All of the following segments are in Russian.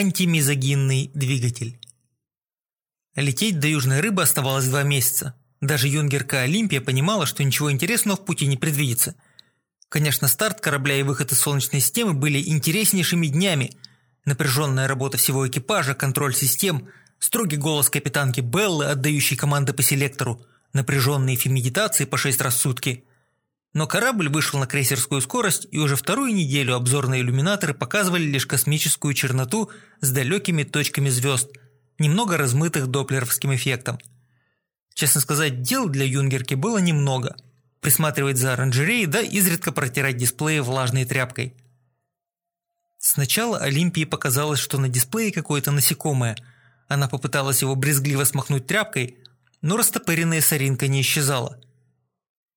антимизогинный двигатель. Лететь до Южной Рыбы оставалось два месяца. Даже юнгерка Олимпия понимала, что ничего интересного в пути не предвидится. Конечно, старт корабля и выход из Солнечной системы были интереснейшими днями. Напряженная работа всего экипажа, контроль систем, строгий голос капитанки Беллы, отдающей команды по селектору, напряженные фемедитации по шесть раз в сутки. Но корабль вышел на крейсерскую скорость, и уже вторую неделю обзорные иллюминаторы показывали лишь космическую черноту с далекими точками звезд, немного размытых доплеровским эффектом. Честно сказать, дел для юнгерки было немного. Присматривать за оранжереей, да изредка протирать дисплеи влажной тряпкой. Сначала Олимпии показалось, что на дисплее какое-то насекомое. Она попыталась его брезгливо смахнуть тряпкой, но растопыренная соринка не исчезала.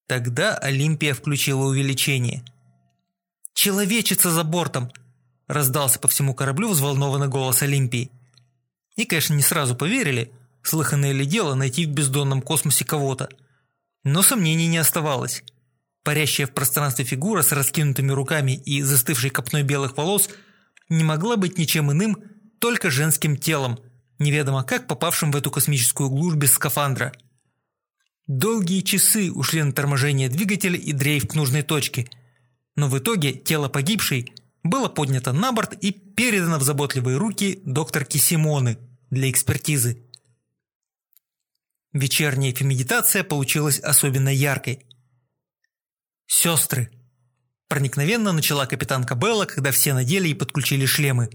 Тогда Олимпия включила увеличение. «Человечица за бортом!» – раздался по всему кораблю взволнованный голос Олимпии. И, конечно, не сразу поверили, слыханное ли дело найти в бездонном космосе кого-то. Но сомнений не оставалось. Парящая в пространстве фигура с раскинутыми руками и застывшей копной белых волос не могла быть ничем иным, только женским телом, неведомо как попавшим в эту космическую глушь без скафандра. Долгие часы ушли на торможение двигателя и дрейф к нужной точке, но в итоге тело погибшей было поднято на борт и передано в заботливые руки докторки Симоны для экспертизы. Вечерняя фемедитация получилась особенно яркой. «Сестры!» Проникновенно начала капитанка Белла, когда все надели и подключили шлемы.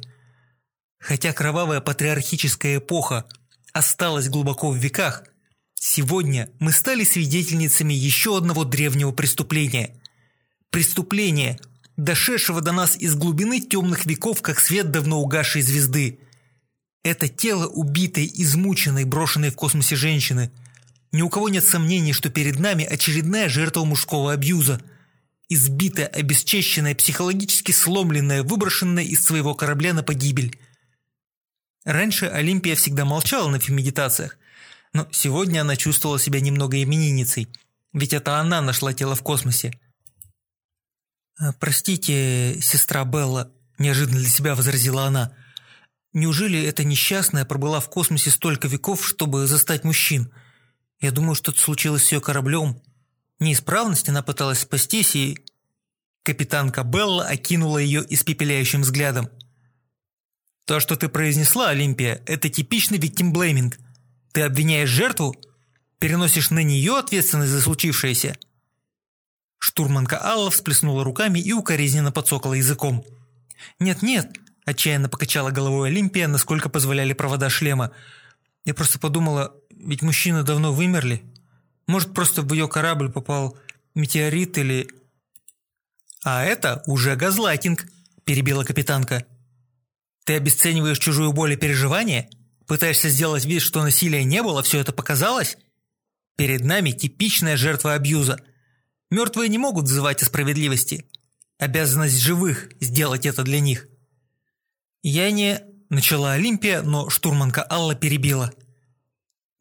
Хотя кровавая патриархическая эпоха осталась глубоко в веках, сегодня мы стали свидетельницами еще одного древнего преступления. Преступления, дошедшего до нас из глубины темных веков, как свет давно угасшей звезды. Это тело убитой, измученной, брошенной в космосе женщины. Ни у кого нет сомнений, что перед нами очередная жертва мужского абьюза. Избитая, обесчещенная, психологически сломленная, выброшенная из своего корабля на погибель. Раньше Олимпия всегда молчала на фемедитациях, но сегодня она чувствовала себя немного именинницей, ведь это она нашла тело в космосе. «А, «Простите, сестра Белла», – неожиданно для себя возразила она. «Неужели эта несчастная пробыла в космосе столько веков, чтобы застать мужчин? Я думаю, что-то случилось с ее кораблем. Неисправность она пыталась спастись и...» Капитанка Белла окинула ее испепеляющим взглядом. «То, что ты произнесла, Олимпия, это типичный виктимблейминг. Ты обвиняешь жертву, переносишь на нее ответственность за случившееся». Штурманка Алла всплеснула руками и укоризненно подсокала языком. «Нет-нет», – отчаянно покачала головой Олимпия, насколько позволяли провода шлема. «Я просто подумала, ведь мужчины давно вымерли. Может, просто в ее корабль попал метеорит или...» «А это уже газлайтинг», – перебила капитанка. «Ты обесцениваешь чужую боль и переживания? Пытаешься сделать вид, что насилия не было, все это показалось? Перед нами типичная жертва абьюза – Мертвые не могут взывать о справедливости. Обязанность живых – сделать это для них. Я не... Начала Олимпия, но штурманка Алла перебила.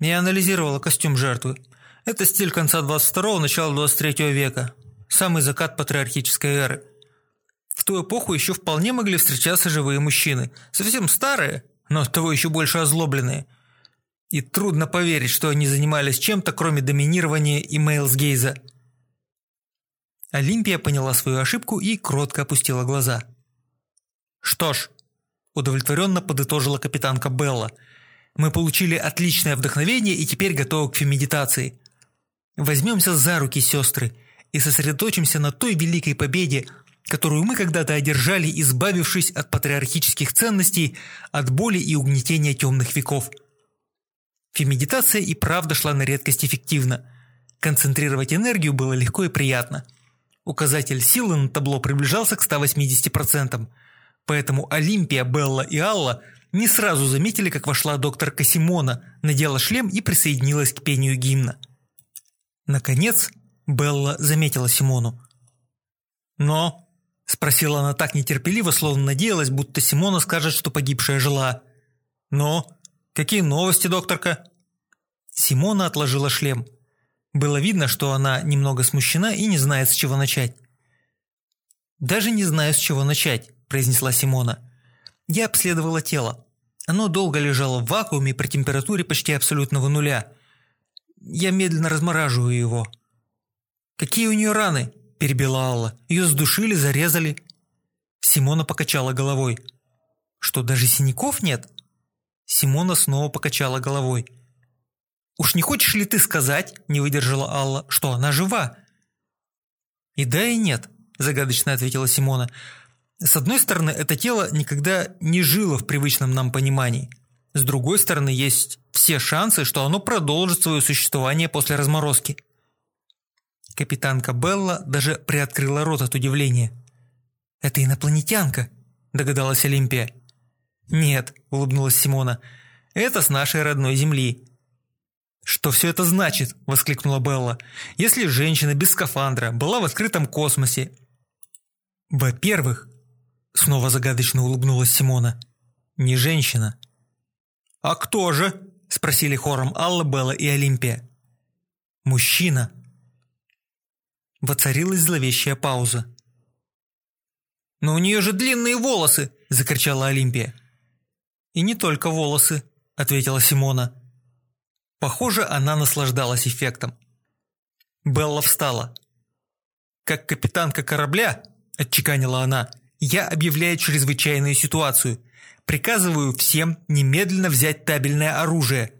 Я анализировала костюм жертвы. Это стиль конца 22-го, начала 23 века. Самый закат патриархической эры. В ту эпоху еще вполне могли встречаться живые мужчины. Совсем старые, но того еще больше озлобленные. И трудно поверить, что они занимались чем-то, кроме доминирования и мейлсгейза. Олимпия поняла свою ошибку и кротко опустила глаза. «Что ж», – удовлетворенно подытожила капитанка Белла, – «мы получили отличное вдохновение и теперь готовы к фемедитации. Возьмемся за руки, сестры, и сосредоточимся на той великой победе, которую мы когда-то одержали, избавившись от патриархических ценностей, от боли и угнетения темных веков». Фемедитация и правда шла на редкость эффективно. Концентрировать энергию было легко и приятно – Указатель силы на табло приближался к 180%, поэтому Олимпия, Белла и Алла не сразу заметили, как вошла доктор Касимона, надела шлем и присоединилась к пению гимна. Наконец, Белла заметила Симону. «Но?» – спросила она так нетерпеливо, словно надеялась, будто Симона скажет, что погибшая жила. «Но? Какие новости, докторка?» Симона отложила шлем – было видно, что она немного смущена и не знает, с чего начать. «Даже не знаю, с чего начать», – произнесла Симона. Я обследовала тело. Оно долго лежало в вакууме при температуре почти абсолютного нуля. Я медленно размораживаю его. «Какие у нее раны?» – перебила Алла. «Ее сдушили, зарезали». Симона покачала головой. «Что, даже синяков нет?» Симона снова покачала головой. «Уж не хочешь ли ты сказать, – не выдержала Алла, – что она жива?» «И да, и нет», – загадочно ответила Симона. С одной стороны, это тело никогда не жило в привычном нам понимании. С другой стороны, есть все шансы, что оно продолжит свое существование после разморозки. Капитанка Белла даже приоткрыла рот от удивления. «Это инопланетянка», – догадалась Олимпия. «Нет», – улыбнулась Симона, – «это с нашей родной Земли». «Что все это значит?» – воскликнула Белла. «Если женщина без скафандра была в открытом космосе...» «Во-первых, Снова загадочно улыбнулась Симона. «Не женщина». «А кто же?» – спросили хором Алла, Белла и Олимпия. «Мужчина». Воцарилась зловещая пауза. «Но у нее же длинные волосы!» – закричала Олимпия. «И не только волосы», – ответила Симона. Похоже, она наслаждалась эффектом. Белла встала. «Как капитанка корабля», – отчеканила она, – я объявляю чрезвычайную ситуацию. Приказываю всем немедленно взять табельное оружие.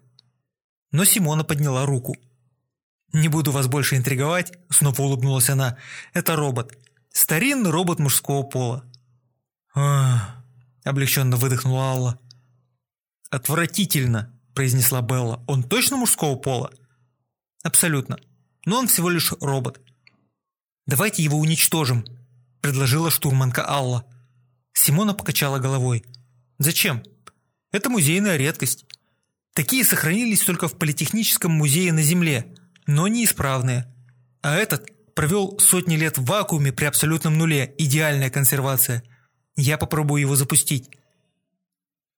Но Симона подняла руку. «Не буду вас больше интриговать», – снова улыбнулась она. «Это робот. Старинный робот мужского пола». «Ах», – облегченно выдохнула Алла. «Отвратительно», – произнесла Белла. «Он точно мужского пола?» «Абсолютно. Но он всего лишь робот. Давайте его уничтожим», – предложила штурманка Алла. Симона покачала головой. «Зачем? Это музейная редкость. Такие сохранились только в Политехническом музее на Земле, но неисправные. А этот провел сотни лет в вакууме при абсолютном нуле, идеальная консервация. Я попробую его запустить».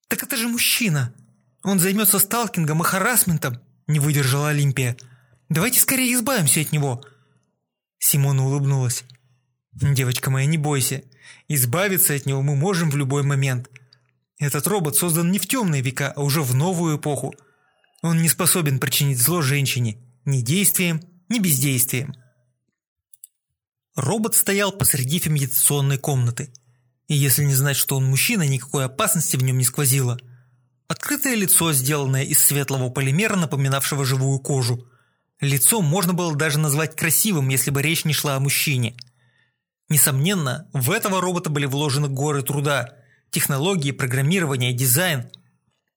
«Так это же мужчина! Он займется сталкингом и харасментом!» – не выдержала Олимпия. «Давайте скорее избавимся от него!» Симона улыбнулась. «Девочка моя, не бойся. Избавиться от него мы можем в любой момент. Этот робот создан не в темные века, а уже в новую эпоху. Он не способен причинить зло женщине ни действием, ни бездействием». Робот стоял посреди феминизационной комнаты. И если не знать, что он мужчина, никакой опасности в нем не сквозило. Открытое лицо, сделанное из светлого полимера, напоминавшего живую кожу. Лицо можно было даже назвать красивым, если бы речь не шла о мужчине – Несомненно, в этого робота были вложены горы труда, технологии, программирование, дизайн.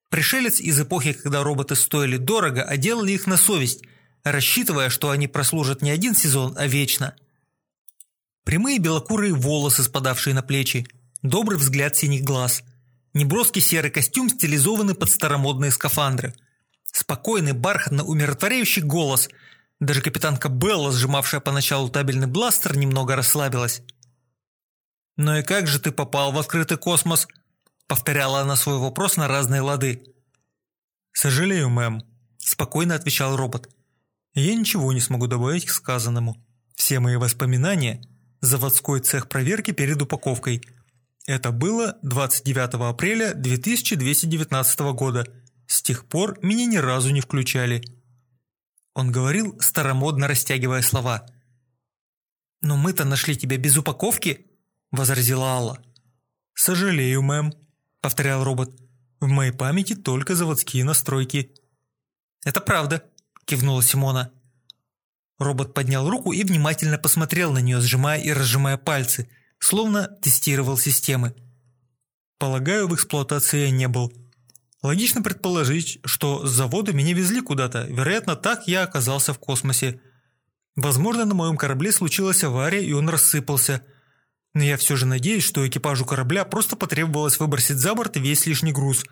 Пришелец из эпохи, когда роботы стоили дорого, а делали их на совесть, рассчитывая, что они прослужат не один сезон, а вечно. Прямые белокурые волосы, спадавшие на плечи, добрый взгляд синих глаз, неброский серый костюм, стилизованный под старомодные скафандры, спокойный, бархатно умиротворяющий голос – даже капитанка Белла, сжимавшая поначалу табельный бластер, немного расслабилась. «Ну и как же ты попал в открытый космос?» – повторяла она свой вопрос на разные лады. «Сожалею, мэм», – спокойно отвечал робот. «Я ничего не смогу добавить к сказанному. Все мои воспоминания – заводской цех проверки перед упаковкой. Это было 29 апреля 2219 года. С тех пор меня ни разу не включали». Он говорил, старомодно растягивая слова. «Но мы-то нашли тебя без упаковки», – возразила Алла. «Сожалею, мэм», – повторял робот. «В моей памяти только заводские настройки». «Это правда», – кивнула Симона. Робот поднял руку и внимательно посмотрел на нее, сжимая и разжимая пальцы, словно тестировал системы. «Полагаю, в эксплуатации я не был», Логично предположить, что с завода меня везли куда-то, вероятно, так я оказался в космосе. Возможно, на моем корабле случилась авария, и он рассыпался. Но я все же надеюсь, что экипажу корабля просто потребовалось выбросить за борт весь лишний груз,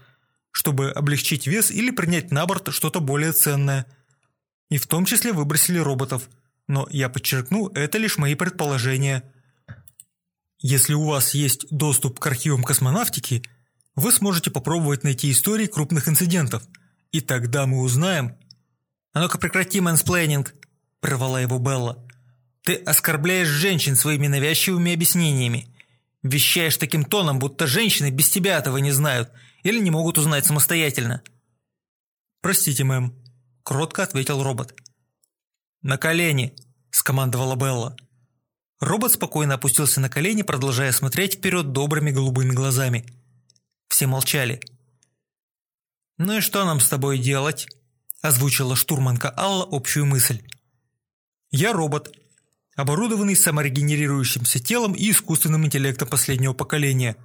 чтобы облегчить вес или принять на борт что-то более ценное. И в том числе выбросили роботов. Но я подчеркну, это лишь мои предположения. Если у вас есть доступ к архивам космонавтики – вы сможете попробовать найти истории крупных инцидентов. И тогда мы узнаем... «А ну-ка прекрати мэнсплейнинг!» – прервала его Белла. «Ты оскорбляешь женщин своими навязчивыми объяснениями. Вещаешь таким тоном, будто женщины без тебя этого не знают или не могут узнать самостоятельно». «Простите, мэм», – кротко ответил робот. «На колени!» – скомандовала Белла. Робот спокойно опустился на колени, продолжая смотреть вперед добрыми голубыми глазами. Все молчали. «Ну и что нам с тобой делать?» – озвучила штурманка Алла общую мысль. «Я робот, оборудованный саморегенерирующимся телом и искусственным интеллектом последнего поколения.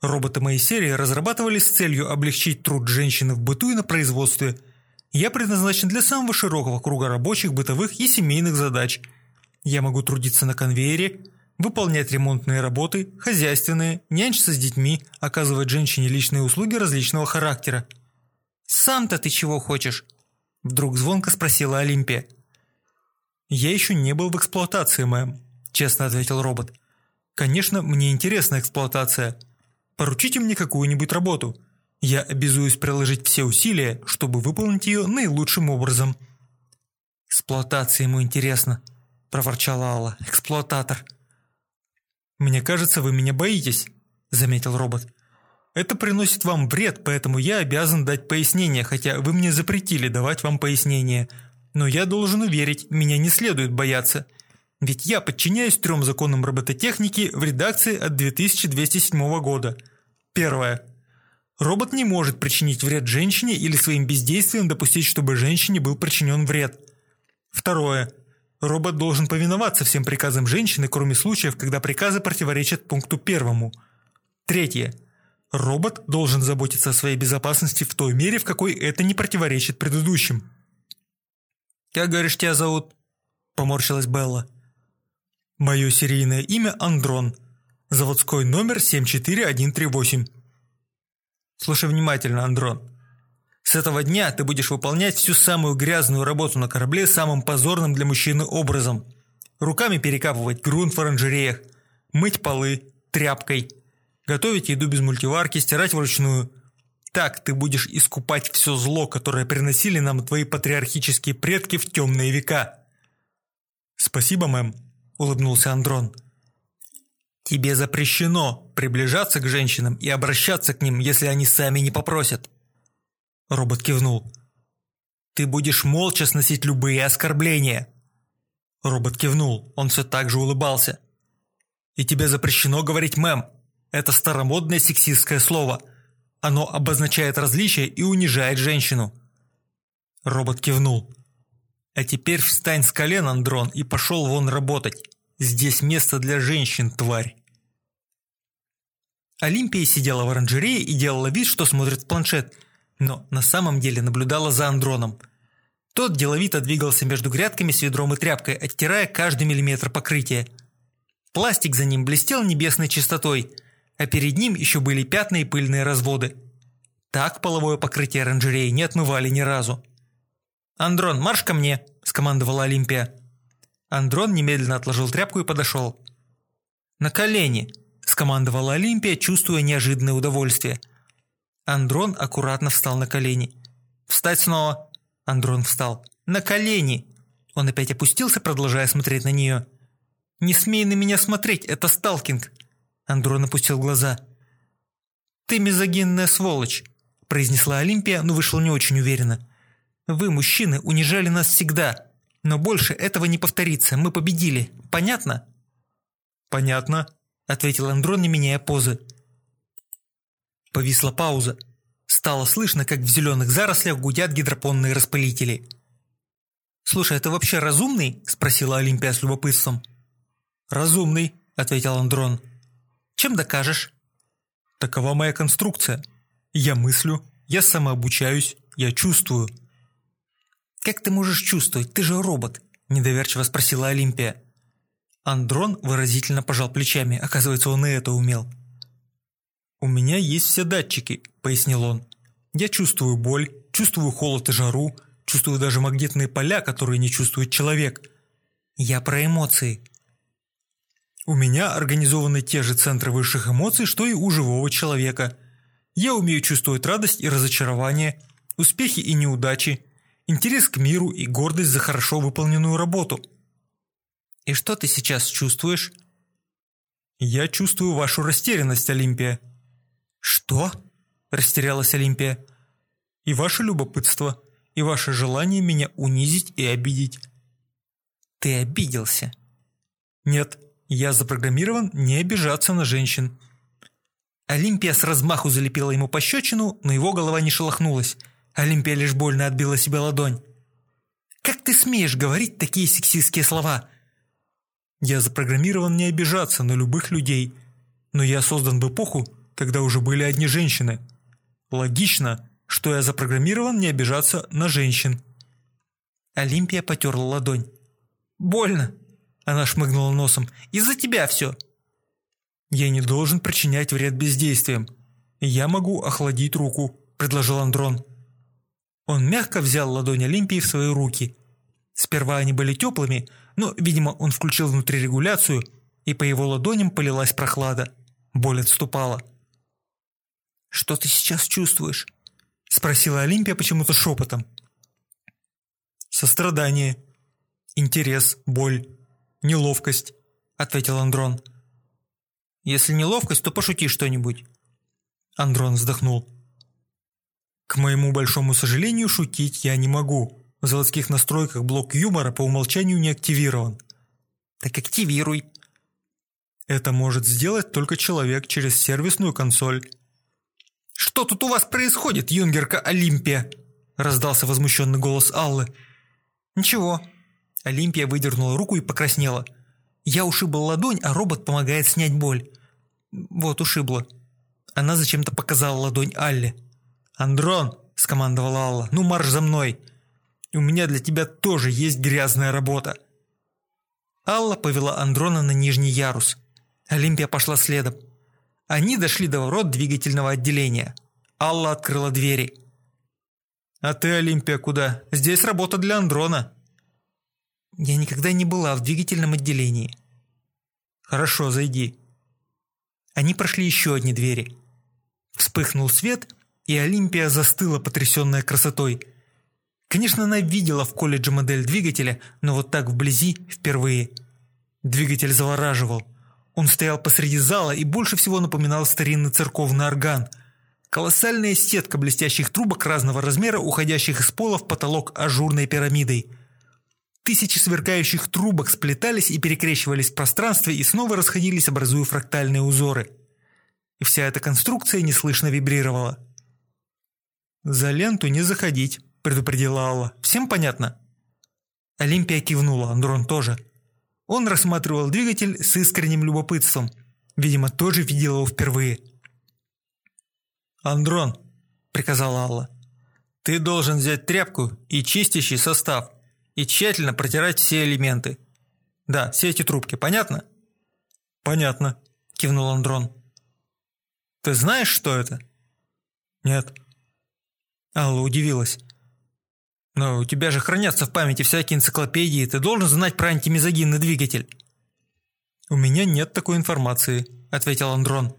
Роботы моей серии разрабатывались с целью облегчить труд женщины в быту и на производстве. Я предназначен для самого широкого круга рабочих, бытовых и семейных задач – я могу трудиться на конвейере, выполнять ремонтные работы, хозяйственные, нянчиться с детьми, оказывать женщине личные услуги различного характера. «Сам-то ты чего хочешь?» Вдруг звонко спросила Олимпия. «Я еще не был в эксплуатации, мэм», – честно ответил робот. «Конечно, мне интересна эксплуатация. Поручите мне какую-нибудь работу. Я обязуюсь приложить все усилия, чтобы выполнить ее наилучшим образом». «Эксплуатация ему интересна», – проворчала Алла. «Эксплуататор». «Мне кажется, вы меня боитесь», – заметил робот. «Это приносит вам вред, поэтому я обязан дать пояснение, хотя вы мне запретили давать вам пояснение. Но я должен уверить, меня не следует бояться. Ведь я подчиняюсь трем законам робототехники в редакции от 2207 года. Первое. Робот не может причинить вред женщине или своим бездействием допустить, чтобы женщине был причинен вред. Второе. Робот должен повиноваться всем приказам женщины, кроме случаев, когда приказы противоречат пункту первому. Третье. Робот должен заботиться о своей безопасности в той мере, в какой это не противоречит предыдущим. «Как, говоришь, тебя зовут?» – поморщилась Белла. «Мое серийное имя Андрон. Заводской номер 74138». «Слушай внимательно, Андрон. С этого дня ты будешь выполнять всю самую грязную работу на корабле самым позорным для мужчины образом. Руками перекапывать грунт в оранжереях, мыть полы тряпкой, готовить еду без мультиварки, стирать вручную. Так ты будешь искупать все зло, которое приносили нам твои патриархические предки в темные века. «Спасибо, мэм», – улыбнулся Андрон. «Тебе запрещено приближаться к женщинам и обращаться к ним, если они сами не попросят». Робот кивнул. «Ты будешь молча сносить любые оскорбления!» Робот кивнул, он все так же улыбался. «И тебе запрещено говорить «мэм». Это старомодное сексистское слово. Оно обозначает различие и унижает женщину». Робот кивнул. «А теперь встань с колен, Андрон, и пошел вон работать. Здесь место для женщин, тварь». Олимпия сидела в оранжерее и делала вид, что смотрит в планшет – но на самом деле наблюдала за Андроном. Тот деловито двигался между грядками с ведром и тряпкой, оттирая каждый миллиметр покрытия. Пластик за ним блестел небесной чистотой, а перед ним еще были пятна и пыльные разводы. Так половое покрытие оранжереи не отмывали ни разу. «Андрон, марш ко мне!» – скомандовала Олимпия. Андрон немедленно отложил тряпку и подошел. «На колени!» – скомандовала Олимпия, чувствуя неожиданное удовольствие – Андрон аккуратно встал на колени. «Встать снова!» Андрон встал. «На колени!» Он опять опустился, продолжая смотреть на нее. «Не смей на меня смотреть, это сталкинг!» Андрон опустил глаза. «Ты мизогинная сволочь!» произнесла Олимпия, но вышла не очень уверенно. «Вы, мужчины, унижали нас всегда, но больше этого не повторится, мы победили. Понятно?» «Понятно», – ответил Андрон, не меняя позы. Повисла пауза. Стало слышно, как в зеленых зарослях гудят гидропонные распылители. «Слушай, это вообще разумный?» – спросила Олимпия с любопытством. «Разумный», – ответил Андрон. «Чем докажешь?» «Такова моя конструкция. Я мыслю, я самообучаюсь, я чувствую». «Как ты можешь чувствовать? Ты же робот», – недоверчиво спросила Олимпия. Андрон выразительно пожал плечами, оказывается, он и это умел. «У меня есть все датчики», – пояснил он. «Я чувствую боль, чувствую холод и жару, чувствую даже магнитные поля, которые не чувствует человек. Я про эмоции». «У меня организованы те же центры высших эмоций, что и у живого человека. Я умею чувствовать радость и разочарование, успехи и неудачи, интерес к миру и гордость за хорошо выполненную работу». «И что ты сейчас чувствуешь?» «Я чувствую вашу растерянность, Олимпия». «Что?» – растерялась Олимпия. «И ваше любопытство, и ваше желание меня унизить и обидеть». «Ты обиделся?» «Нет, я запрограммирован не обижаться на женщин». Олимпия с размаху залепила ему пощечину, но его голова не шелохнулась. Олимпия лишь больно отбила себе ладонь. «Как ты смеешь говорить такие сексистские слова?» Я запрограммирован не обижаться на любых людей, но я создан в эпоху, когда уже были одни женщины. Логично, что я запрограммирован не обижаться на женщин. Олимпия потерла ладонь. «Больно!» Она шмыгнула носом. «Из-за тебя все!» «Я не должен причинять вред бездействием. Я могу охладить руку», – предложил Андрон. Он мягко взял ладонь Олимпии в свои руки. Сперва они были теплыми, но, видимо, он включил внутри регуляцию, и по его ладоням полилась прохлада. Боль отступала. «Что ты сейчас чувствуешь?» – спросила Олимпия почему-то шепотом. «Сострадание, интерес, боль, неловкость», – ответил Андрон. «Если неловкость, то пошути что-нибудь». Андрон вздохнул. «К моему большому сожалению, шутить я не могу. В заводских настройках блок юмора по умолчанию не активирован. Так активируй. Это может сделать только человек через сервисную консоль. «Что тут у вас происходит, юнгерка Олимпия?» раздался возмущенный голос Аллы. «Ничего». Олимпия выдернула руку и покраснела. «Я ушибла ладонь, а робот помогает снять боль». «Вот, ушибла». Она зачем-то показала ладонь Алле. «Андрон!» – скомандовала Алла. «Ну марш за мной!» У меня для тебя тоже есть грязная работа». Алла повела Андрона на нижний ярус. Олимпия пошла следом. Они дошли до ворот двигательного отделения. Алла открыла двери. «А ты, Олимпия, куда? Здесь работа для Андрона». «Я никогда не была в двигательном отделении». «Хорошо, зайди». Они прошли еще одни двери. Вспыхнул свет, и Олимпия застыла, потрясенная красотой – Конечно, она видела в колледже модель двигателя, но вот так вблизи впервые. Двигатель завораживал. Он стоял посреди зала и больше всего напоминал старинный церковный орган. Колоссальная сетка блестящих трубок разного размера, уходящих из пола в потолок ажурной пирамидой. Тысячи сверкающих трубок сплетались и перекрещивались в пространстве и снова расходились, образуя фрактальные узоры. И вся эта конструкция неслышно вибрировала. «За ленту не заходить», – предупредила Алла. «Всем понятно?» Олимпия кивнула, Андрон тоже. Он рассматривал двигатель с искренним любопытством. Видимо, тоже видел его впервые. «Андрон», – приказала Алла, – «ты должен взять тряпку и чистящий состав и тщательно протирать все элементы. Да, все эти трубки, понятно?» «Понятно», – кивнул Андрон. «Ты знаешь, что это?» «Нет». Алла удивилась. Но у тебя же хранятся в памяти всякие энциклопедии, ты должен знать про антимизогинный двигатель». «У меня нет такой информации», – ответил Андрон.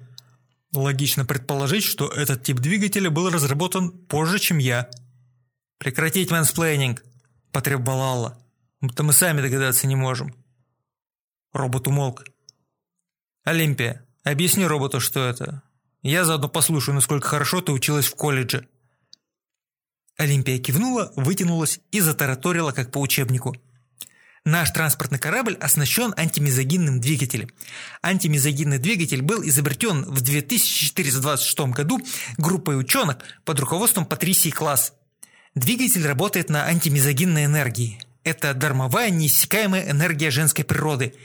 «Логично предположить, что этот тип двигателя был разработан позже, чем я». «Прекратить мэнсплейнинг», – потребовала Алла. «Да мы сами догадаться не можем». Робот умолк. «Олимпия, объясни роботу, что это. Я заодно послушаю, насколько хорошо ты училась в колледже». Олимпия кивнула, вытянулась и затараторила, как по учебнику. Наш транспортный корабль оснащен антимизогинным двигателем. Антимизогинный двигатель был изобретен в 2426 году группой ученых под руководством Патрисии Класс. Двигатель работает на антимизогинной энергии. Это дармовая, неиссякаемая энергия женской природы.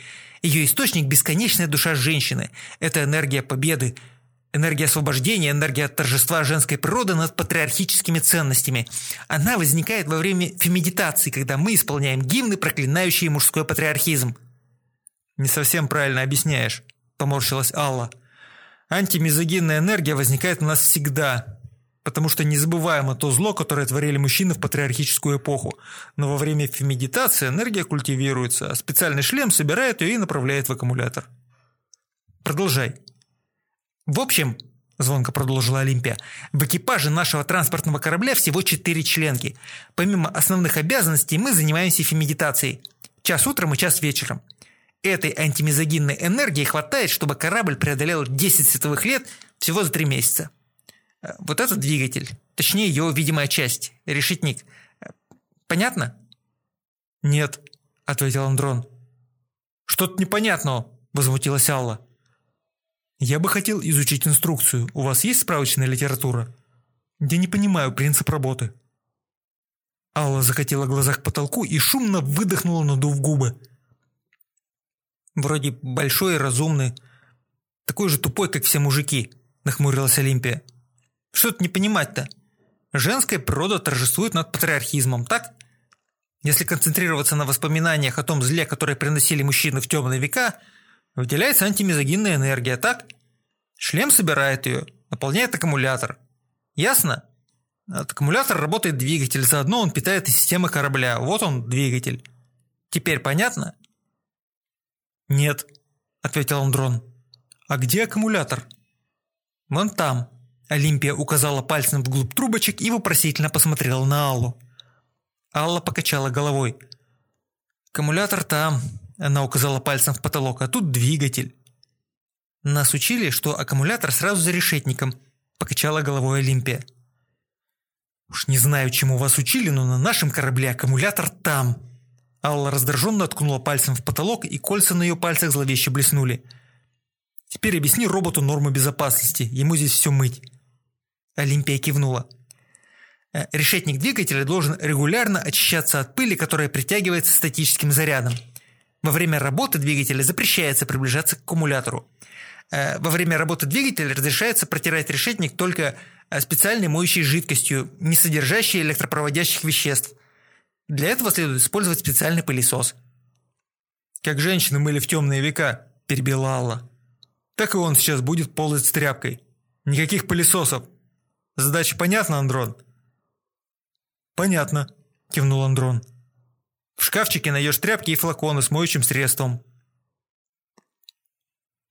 Ее источник – бесконечная душа женщины. Это энергия победы, Энергия освобождения, энергия торжества женской природы над патриархическими ценностями. Она возникает во время фемедитации, когда мы исполняем гимны, проклинающие мужской патриархизм. «Не совсем правильно объясняешь», – поморщилась Алла. «Антимизогинная энергия возникает у нас всегда, потому что незабываемо то зло, которое творили мужчины в патриархическую эпоху. Но во время фемедитации энергия культивируется, а специальный шлем собирает ее и направляет в аккумулятор». «Продолжай», в общем, звонко продолжила Олимпия, в экипаже нашего транспортного корабля всего четыре членки. Помимо основных обязанностей мы занимаемся фемедитацией. Час утром и час вечером. Этой антимизогинной энергии хватает, чтобы корабль преодолел 10 световых лет всего за 3 месяца. Э, вот этот двигатель, точнее его видимая часть, решетник. Э, понятно? Нет, ответил Андрон. Что-то непонятного, возмутилась Алла. Я бы хотел изучить инструкцию. У вас есть справочная литература? Я не понимаю принцип работы. Алла закатила глаза к потолку и шумно выдохнула, надув губы. «Вроде большой и разумный. Такой же тупой, как все мужики», – нахмурилась Олимпия. «Что тут не понимать-то? Женская природа торжествует над патриархизмом, так? Если концентрироваться на воспоминаниях о том зле, которое приносили мужчины в темные века, выделяется антимизогинная энергия, так? Шлем собирает ее, наполняет аккумулятор. Ясно?» От аккумулятора работает двигатель, заодно он питает и системы корабля. Вот он, двигатель. Теперь понятно? Нет, ответил Андрон. А где аккумулятор? Вон там. Олимпия указала пальцем вглубь трубочек и вопросительно посмотрела на Аллу. Алла покачала головой. «Аккумулятор там», – она указала пальцем в потолок, – «а тут двигатель». «Нас учили, что аккумулятор сразу за решетником», – покачала головой Олимпия. «Уж не знаю, чему вас учили, но на нашем корабле аккумулятор там». Алла раздраженно ткнула пальцем в потолок, и кольца на ее пальцах зловеще блеснули. «Теперь объясни роботу норму безопасности, ему здесь все мыть». Олимпия кивнула. «Э, решетник двигателя должен регулярно очищаться от пыли, которая притягивается статическим зарядом. Во время работы двигателя запрещается приближаться к аккумулятору. Э, во время работы двигателя разрешается протирать решетник только а специальной моющей жидкостью, не содержащей электропроводящих веществ. Для этого следует использовать специальный пылесос. «Как женщины мыли в темные века», – перебила Алла. «Так и он сейчас будет ползать с тряпкой. Никаких пылесосов. Задача понятна, Андрон?» «Понятно», – кивнул Андрон. «В шкафчике найдешь тряпки и флаконы с моющим средством».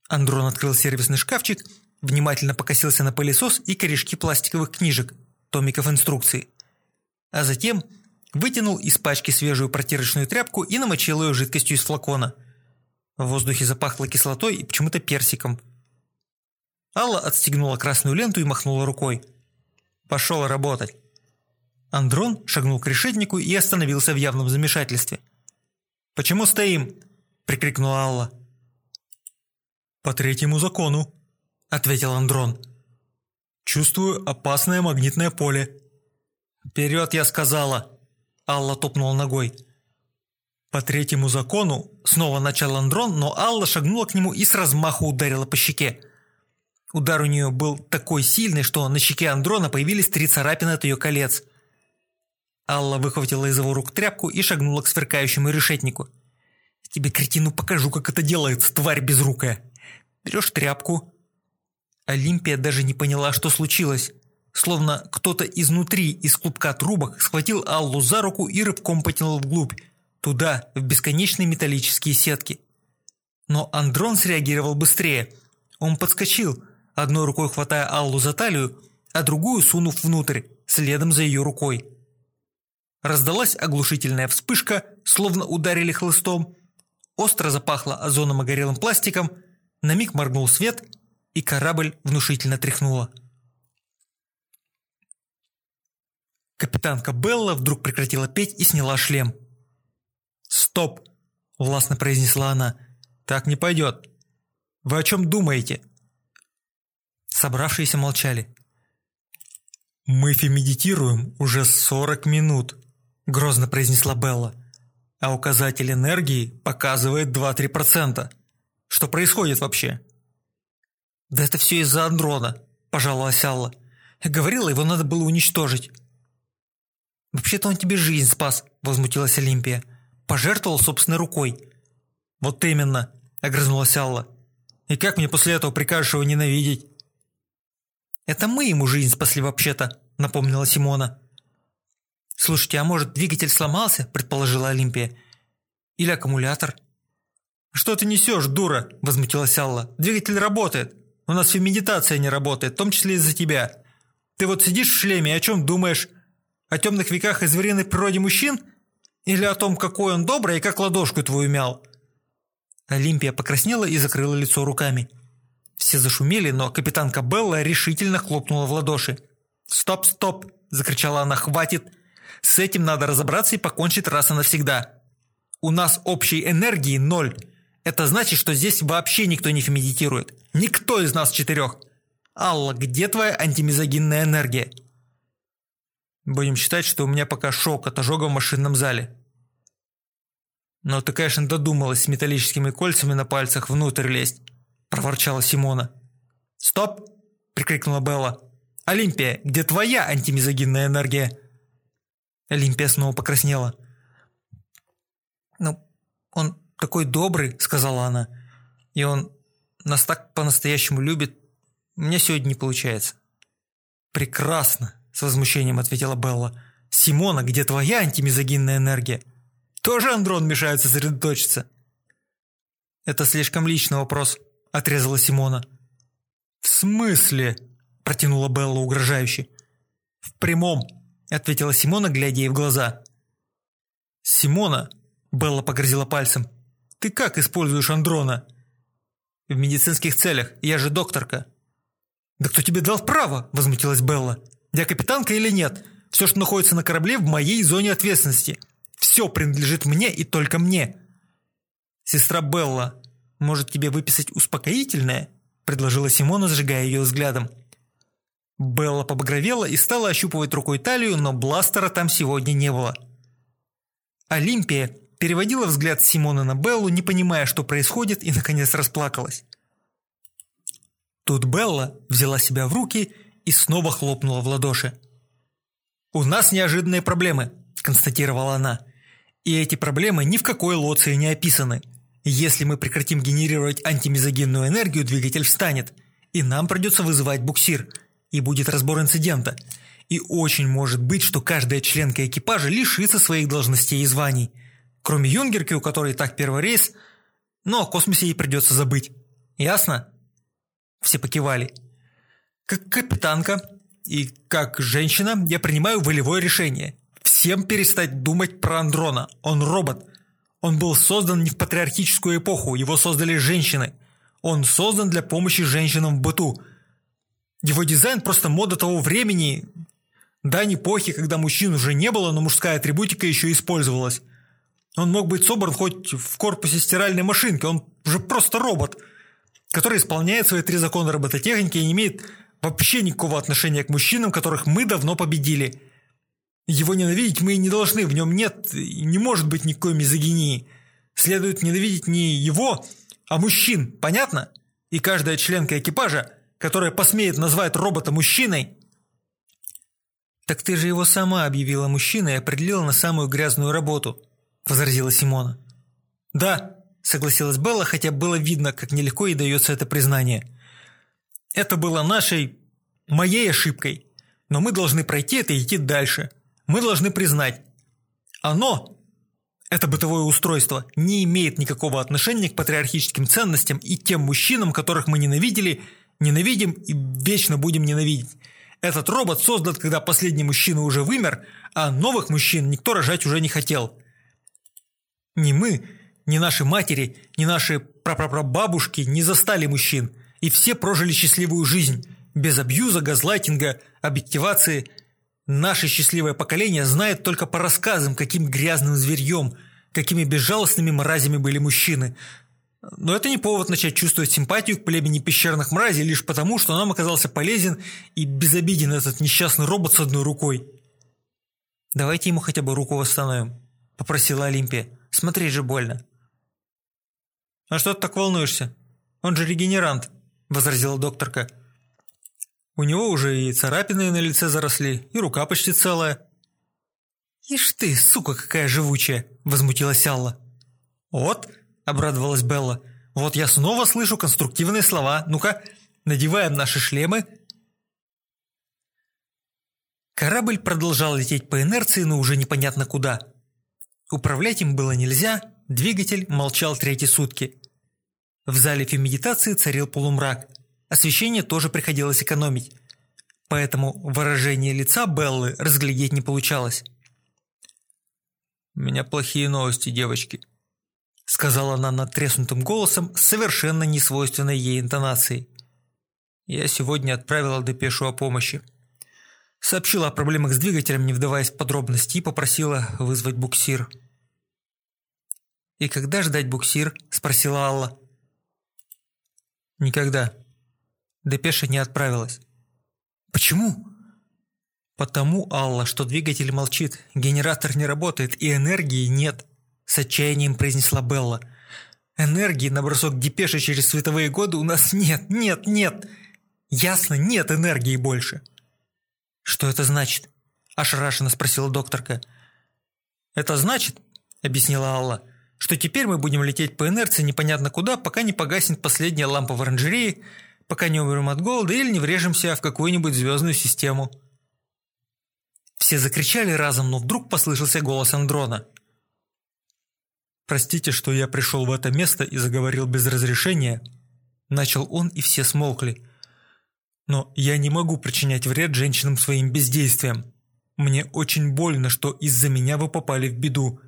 Андрон открыл сервисный шкафчик Внимательно покосился на пылесос и корешки пластиковых книжек, томиков инструкций. А затем вытянул из пачки свежую протирочную тряпку и намочил ее жидкостью из флакона. В воздухе запахло кислотой и почему-то персиком. Алла отстегнула красную ленту и махнула рукой. «Пошел работать». Андрон шагнул к решетнику и остановился в явном замешательстве. «Почему стоим?» – прикрикнула Алла. «По третьему закону», – ответил Андрон. «Чувствую опасное магнитное поле». «Вперед, я сказала!» – Алла топнула ногой. «По третьему закону» – снова начал Андрон, но Алла шагнула к нему и с размаху ударила по щеке. Удар у нее был такой сильный, что на щеке Андрона появились три царапины от ее колец. Алла выхватила из его рук тряпку и шагнула к сверкающему решетнику. «Тебе, кретину, покажу, как это делается, тварь безрукая. Берешь тряпку, Олимпия даже не поняла, что случилось. Словно кто-то изнутри, из клубка трубок, схватил Аллу за руку и рывком потянул вглубь, туда, в бесконечные металлические сетки. Но Андрон среагировал быстрее. Он подскочил, одной рукой хватая Аллу за талию, а другую сунув внутрь, следом за ее рукой. Раздалась оглушительная вспышка, словно ударили хлыстом. Остро запахло озоном и горелым пластиком, на миг моргнул свет – и корабль внушительно тряхнула. Капитанка Белла вдруг прекратила петь и сняла шлем. «Стоп!» – властно произнесла она. «Так не пойдет. Вы о чем думаете?» Собравшиеся молчали. «Мы фемедитируем уже 40 минут», – грозно произнесла Белла. «А указатель энергии показывает 2-3%. Что происходит вообще?» «Да это все из-за Андрона», – пожаловалась Алла. «Я говорила, его надо было уничтожить». «Вообще-то он тебе жизнь спас», – возмутилась Олимпия. «Пожертвовал собственной рукой». «Вот именно», – огрызнулась Алла. «И как мне после этого прикажешь его ненавидеть?» «Это мы ему жизнь спасли вообще-то», – напомнила Симона. «Слушайте, а может, двигатель сломался?» – предположила Олимпия. «Или аккумулятор?» «Что ты несешь, дура?» – возмутилась Алла. «Двигатель работает. У нас фемедитация не работает, в том числе из-за тебя. Ты вот сидишь в шлеме и о чем думаешь? О темных веках и звериной природе мужчин? Или о том, какой он добрый и как ладошку твою мял?» Олимпия покраснела и закрыла лицо руками. Все зашумели, но капитанка Белла решительно хлопнула в ладоши. «Стоп, стоп!» – закричала она. «Хватит! С этим надо разобраться и покончить раз и навсегда. У нас общей энергии ноль. Это значит, что здесь вообще никто не медитирует. Никто из нас четырех. Алла, где твоя антимизогинная энергия?» «Будем считать, что у меня пока шок от ожога в машинном зале», «Но ты, конечно, додумалась с металлическими кольцами на пальцах внутрь лезть», – проворчала Симона. «Стоп!» – прикрикнула Белла. «Олимпия, где твоя антимизогинная энергия?» Олимпия снова покраснела. «Ну, он такой добрый», – сказала она. «И он нас так по-настоящему любит. Меня сегодня не получается». «Прекрасно», – с возмущением ответила Белла. «Симона, где твоя антимизогинная энергия?» Тоже Андрон мешает сосредоточиться?» «Это слишком личный вопрос», – отрезала Симона. «В смысле?» – протянула Белла угрожающе. «В прямом», – ответила Симона, глядя ей в глаза. «Симона», – Белла погрозила пальцем, – «ты как используешь Андрона?» «В медицинских целях, я же докторка». «Да кто тебе дал право?» – возмутилась Белла. «Я капитанка или нет? Все, что находится на корабле, в моей зоне ответственности. Все принадлежит мне и только мне. Сестра Белла, может тебе выписать успокоительное? Предложила Симона, сжигая ее взглядом. Белла побагровела и стала ощупывать рукой талию, но бластера там сегодня не было. Олимпия переводила взгляд Симона на Беллу, не понимая, что происходит, и, наконец, расплакалась. Тут Белла взяла себя в руки и снова хлопнула в ладоши. «У нас неожиданные проблемы», – констатировала она. И эти проблемы ни в какой лоции не описаны. Если мы прекратим генерировать антимизогенную энергию, двигатель встанет, и нам придется вызывать буксир, и будет разбор инцидента. И очень может быть, что каждая членка экипажа лишится своих должностей и званий. Кроме Юнгерки, у которой так первый рейс, но о космосе ей придется забыть. Ясно? Все покивали. Как капитанка и как женщина я принимаю волевое решение – Всем перестать думать про Андрона. Он робот. Он был создан не в патриархическую эпоху, его создали женщины. Он создан для помощи женщинам в быту. Его дизайн просто мода того времени, дань эпохи, когда мужчин уже не было, но мужская атрибутика еще использовалась. Он мог быть собран хоть в корпусе стиральной машинки, он уже просто робот, который исполняет свои три закона робототехники и не имеет вообще никакого отношения к мужчинам, которых мы давно победили. Его ненавидеть мы и не должны, в нем нет и не может быть никакой мизогинии. Следует ненавидеть не его, а мужчин, понятно? И каждая членка экипажа, которая посмеет назвать робота мужчиной... «Так ты же его сама объявила мужчиной и определила на самую грязную работу», – возразила Симона. «Да», – согласилась Белла, хотя было видно, как нелегко ей дается это признание. «Это было нашей... моей ошибкой, но мы должны пройти это и идти дальше. Мы должны признать, оно, это бытовое устройство, не имеет никакого отношения к патриархическим ценностям и тем мужчинам, которых мы ненавидели, ненавидим и вечно будем ненавидеть. Этот робот создан, когда последний мужчина уже вымер, а новых мужчин никто рожать уже не хотел. Ни мы, ни наши матери, ни наши прапрапрабабушки не застали мужчин, и все прожили счастливую жизнь, без абьюза, газлайтинга, объективации – Наше счастливое поколение знает только по рассказам, каким грязным зверьем, какими безжалостными мразями были мужчины. Но это не повод начать чувствовать симпатию к племени пещерных мразей лишь потому, что нам оказался полезен и безобиден этот несчастный робот с одной рукой. «Давайте ему хотя бы руку восстановим», – попросила Олимпия. «Смотреть же больно». «А что ты так волнуешься? Он же регенерант», – возразила докторка. У него уже и царапины на лице заросли, и рука почти целая. «Ишь ты, сука какая живучая!» – возмутилась Алла. «Вот», – обрадовалась Белла, – «вот я снова слышу конструктивные слова. Ну-ка, надеваем наши шлемы». Корабль продолжал лететь по инерции, но уже непонятно куда. Управлять им было нельзя, двигатель молчал третьи сутки. В зале фемедитации царил полумрак – Освещение тоже приходилось экономить, поэтому выражение лица Беллы разглядеть не получалось. «У меня плохие новости, девочки». Сказала она надтреснутым голосом с совершенно несвойственной ей интонацией. Я сегодня отправила депешу о помощи. Сообщила о проблемах с двигателем, не вдаваясь в подробности, и попросила вызвать буксир. «И когда ждать буксир?» – спросила Алла. «Никогда. Депеша не отправилась». «Почему?» «Потому, Алла, что двигатель молчит, генератор не работает и энергии нет», – с отчаянием произнесла Белла. «Энергии на бросок депеши через световые годы у нас нет, нет, нет! Ясно, нет энергии больше!» «Что это значит?» – ошарашенно спросила докторка. «Это значит, – объяснила Алла, – что теперь мы будем лететь по инерции непонятно куда, пока не погаснет последняя лампа в оранжерее, пока не умрем от голода или не врежемся в какую-нибудь звездную систему». Все закричали разом, но вдруг послышался голос Андрона. «Простите, что я пришел в это место и заговорил без разрешения», – начал он, и все смолкли. «Но я не могу причинять вред женщинам своим бездействием. Мне очень больно, что из-за меня вы попали в беду,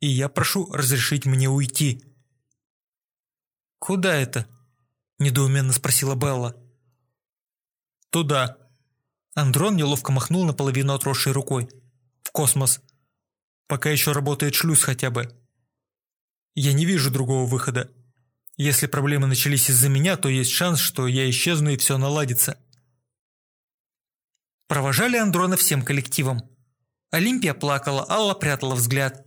и я прошу разрешить мне уйти». «Куда это?» – недоуменно спросила Белла. «Туда». Андрон неловко махнул наполовину отросшей рукой. «В космос. Пока еще работает шлюз хотя бы. Я не вижу другого выхода. Если проблемы начались из-за меня, то есть шанс, что я исчезну и все наладится». Провожали Андрона всем коллективом. Олимпия плакала, Алла прятала взгляд.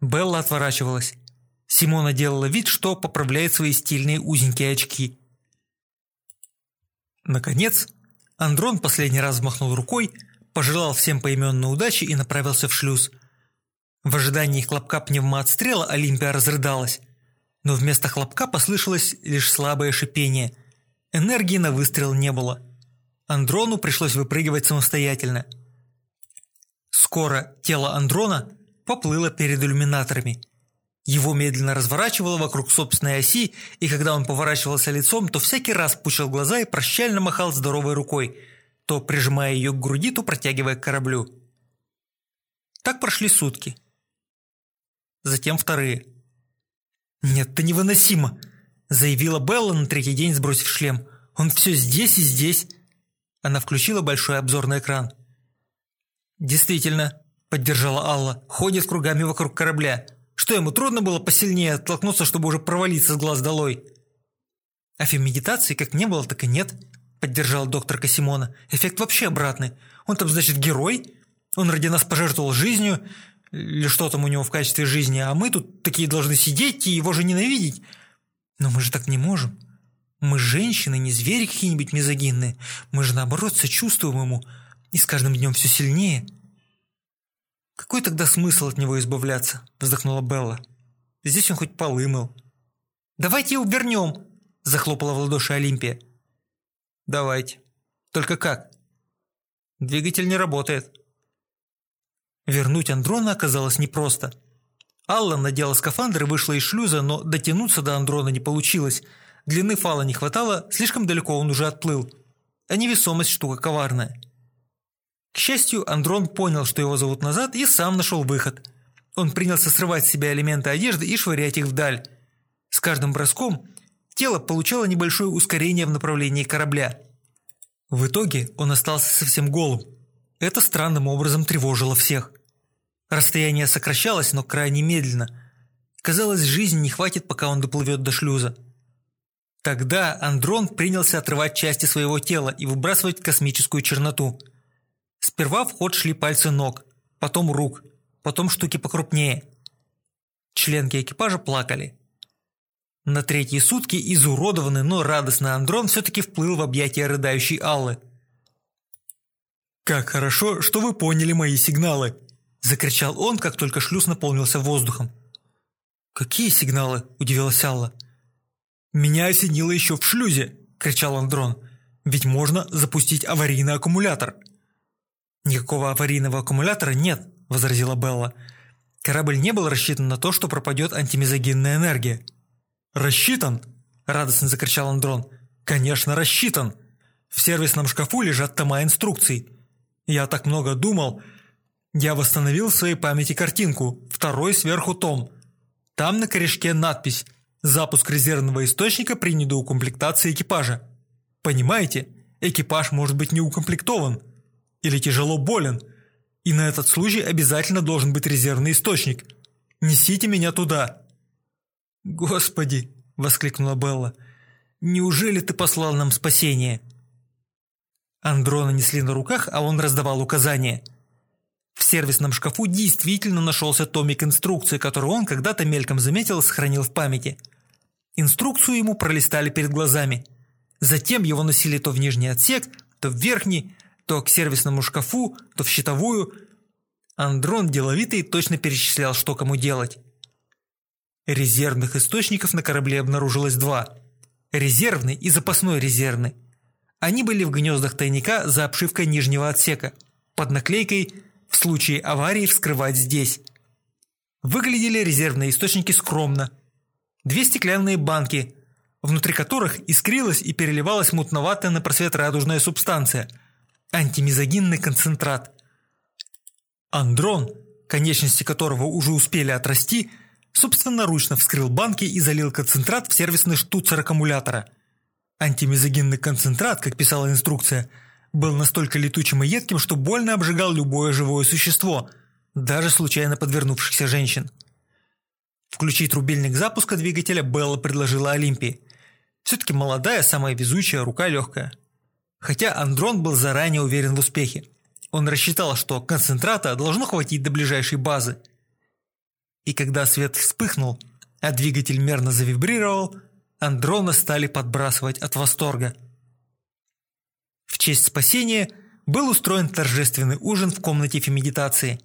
Белла отворачивалась. Симона делала вид, что поправляет свои стильные узенькие очки. Наконец, Андрон последний раз взмахнул рукой, пожелал всем поименной удачи и направился в шлюз. В ожидании хлопка пневмоотстрела Олимпия разрыдалась. Но вместо хлопка послышалось лишь слабое шипение. Энергии на выстрел не было. Андрону пришлось выпрыгивать самостоятельно. Скоро тело Андрона поплыло перед иллюминаторами. Его медленно разворачивало вокруг собственной оси, и когда он поворачивался лицом, то всякий раз пучил глаза и прощально махал здоровой рукой, то прижимая ее к груди, то протягивая к кораблю. Так прошли сутки. Затем вторые. «Нет, это невыносимо!» – заявила Белла на третий день, сбросив шлем. «Он все здесь и здесь!» Она включила большой обзорный экран. «Действительно, – поддержала Алла. «Ходит кругами вокруг корабля. Что, ему трудно было посильнее оттолкнуться, чтобы уже провалиться с глаз долой?» «А фемедитации как не было, так и нет», – поддержала доктор Касимона. «Эффект вообще обратный. Он там, значит, герой? Он ради нас пожертвовал жизнью, или что там у него в качестве жизни, а мы тут такие должны сидеть и его же ненавидеть. Но мы же так не можем. Мы женщины, не звери какие-нибудь мизогинные. Мы же наоборот сочувствуем ему, и с каждым днем все сильнее». «Какой тогда смысл от него избавляться?» – вздохнула Белла. «Здесь он хоть полы мыл». «Давайте его вернем!» – захлопала в ладоши Олимпия. «Давайте. Только как?» «Двигатель не работает». Вернуть Андрона оказалось непросто. Алла надела скафандр и вышла из шлюза, но дотянуться до Андрона не получилось. Длины фала не хватало, слишком далеко он уже отплыл. А невесомость штука коварная. К счастью, Андрон понял, что его зовут назад, и сам нашел выход. Он принялся срывать с себя элементы одежды и швырять их вдаль. С каждым броском тело получало небольшое ускорение в направлении корабля. В итоге он остался совсем голым. Это странным образом тревожило всех. Расстояние сокращалось, но крайне медленно. Казалось, жизни не хватит, пока он доплывет до шлюза. Тогда Андрон принялся отрывать части своего тела и выбрасывать космическую черноту – Сперва в ход шли пальцы ног, потом рук, потом штуки покрупнее. Членки экипажа плакали. На третьи сутки изуродованный, но радостный Андрон все-таки вплыл в объятия рыдающей Аллы. «Как хорошо, что вы поняли мои сигналы!» – закричал он, как только шлюз наполнился воздухом. «Какие сигналы?» – удивилась Алла. «Меня осенило еще в шлюзе!» – кричал Андрон. «Ведь можно запустить аварийный аккумулятор!» «Никакого аварийного аккумулятора нет», – возразила Белла. «Корабль не был рассчитан на то, что пропадет антимизогенная энергия». «Рассчитан?» – радостно закричал Андрон. «Конечно, рассчитан! В сервисном шкафу лежат тома инструкций. Я так много думал. Я восстановил в своей памяти картинку, второй сверху том. Там на корешке надпись «Запуск резервного источника при недоукомплектации экипажа». Понимаете, экипаж может быть неукомплектован или тяжело болен, и на этот случай обязательно должен быть резервный источник. Несите меня туда». «Господи!» – воскликнула Белла. «Неужели ты послал нам спасение?» Андрона несли на руках, а он раздавал указания. В сервисном шкафу действительно нашелся томик инструкции, который он когда-то мельком заметил и сохранил в памяти. Инструкцию ему пролистали перед глазами. Затем его носили то в нижний отсек, то в верхний, то к сервисному шкафу, то в щитовую. Андрон деловитый точно перечислял, что кому делать. Резервных источников на корабле обнаружилось два. Резервный и запасной резервный. Они были в гнездах тайника за обшивкой нижнего отсека, под наклейкой «В случае аварии вскрывать здесь». Выглядели резервные источники скромно. Две стеклянные банки, внутри которых искрилась и переливалась мутноватая на просвет радужная субстанция – антимизогинный концентрат. Андрон, конечности которого уже успели отрасти, собственноручно вскрыл банки и залил концентрат в сервисный штуцер аккумулятора – Антимизогинный концентрат, как писала инструкция, был настолько летучим и едким, что больно обжигал любое живое существо, даже случайно подвернувшихся женщин. Включить рубильник запуска двигателя Белла предложила Олимпии. Все-таки молодая, самая везучая, рука легкая. Хотя Андрон был заранее уверен в успехе. Он рассчитал, что концентрата должно хватить до ближайшей базы. И когда свет вспыхнул, а двигатель мерно завибрировал – Андрона стали подбрасывать от восторга. В честь спасения был устроен торжественный ужин в комнате фемедитации.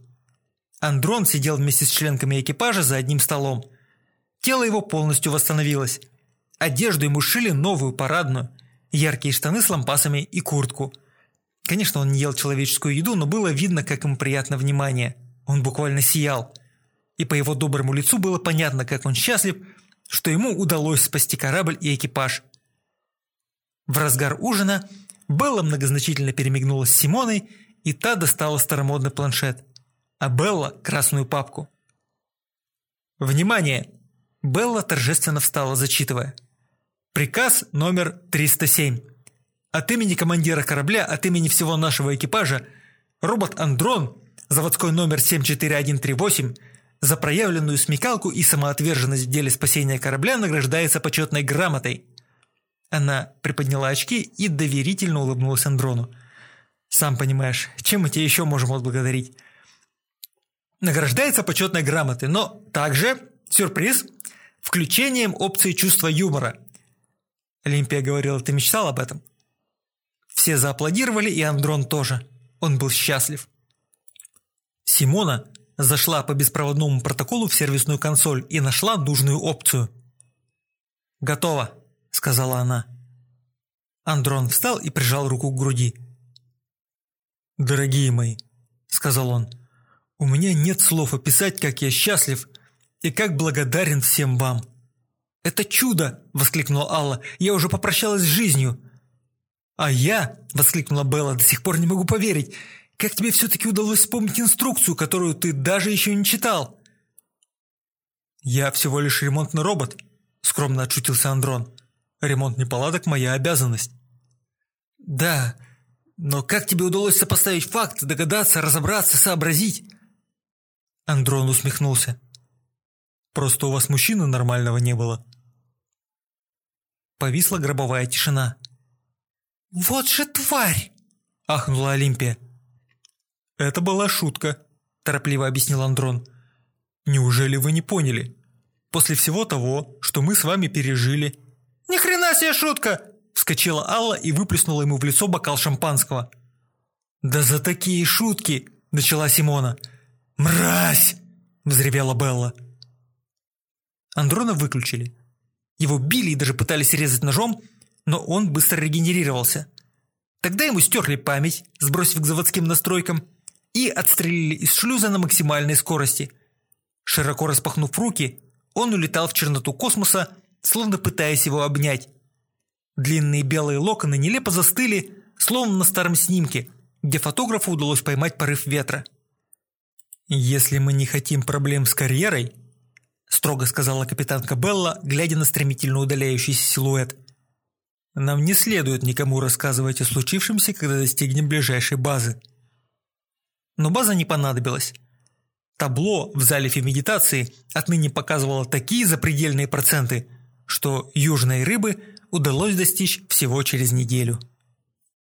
Андрон сидел вместе с членками экипажа за одним столом. Тело его полностью восстановилось. Одежду ему шили новую, парадную, яркие штаны с лампасами и куртку. Конечно, он не ел человеческую еду, но было видно, как ему приятно внимание. Он буквально сиял. И по его доброму лицу было понятно, как он счастлив, что ему удалось спасти корабль и экипаж. В разгар ужина Белла многозначительно перемигнулась с Симоной, и та достала старомодный планшет, а Белла – красную папку. «Внимание!» Белла торжественно встала, зачитывая. «Приказ номер 307. От имени командира корабля, от имени всего нашего экипажа, робот Андрон, заводской номер 74138, за проявленную смекалку и самоотверженность в деле спасения корабля награждается почетной грамотой. Она приподняла очки и доверительно улыбнулась Андрону. «Сам понимаешь, чем мы тебя еще можем отблагодарить?» Награждается почетной грамотой, но также, сюрприз, включением опции чувства юмора. Олимпия говорила, ты мечтал об этом? Все зааплодировали, и Андрон тоже. Он был счастлив. Симона Зашла по беспроводному протоколу в сервисную консоль и нашла нужную опцию. «Готово», – сказала она. Андрон встал и прижал руку к груди. «Дорогие мои», – сказал он, – «у меня нет слов описать, как я счастлив и как благодарен всем вам». «Это чудо!» – воскликнула Алла. «Я уже попрощалась с жизнью!» «А я!» – воскликнула Белла. «До сих пор не могу поверить! Как тебе все-таки удалось вспомнить инструкцию, которую ты даже еще не читал?» «Я всего лишь ремонтный робот», – скромно отшутился Андрон. «Ремонт неполадок – моя обязанность». «Да, но как тебе удалось сопоставить факты, догадаться, разобраться, сообразить?» Андрон усмехнулся. «Просто у вас мужчины нормального не было». Повисла гробовая тишина. «Вот же тварь!» – ахнула Олимпия. «Это была шутка», – торопливо объяснил Андрон. «Неужели вы не поняли? После всего того, что мы с вами пережили...» «Ни хрена себе шутка!» – вскочила Алла и выплеснула ему в лицо бокал шампанского. «Да за такие шутки!» – начала Симона. «Мразь!» – взревела Белла. Андрона выключили. Его били и даже пытались резать ножом, но он быстро регенерировался. Тогда ему стерли память, сбросив к заводским настройкам, и отстрелили из шлюза на максимальной скорости. Широко распахнув руки, он улетал в черноту космоса, словно пытаясь его обнять. Длинные белые локоны нелепо застыли, словно на старом снимке, где фотографу удалось поймать порыв ветра. «Если мы не хотим проблем с карьерой», строго сказала капитанка Белла, глядя на стремительно удаляющийся силуэт. «Нам не следует никому рассказывать о случившемся, когда достигнем ближайшей базы». Но база не понадобилась. Табло в зале фемедитации отныне показывало такие запредельные проценты, что южной рыбы удалось достичь всего через неделю.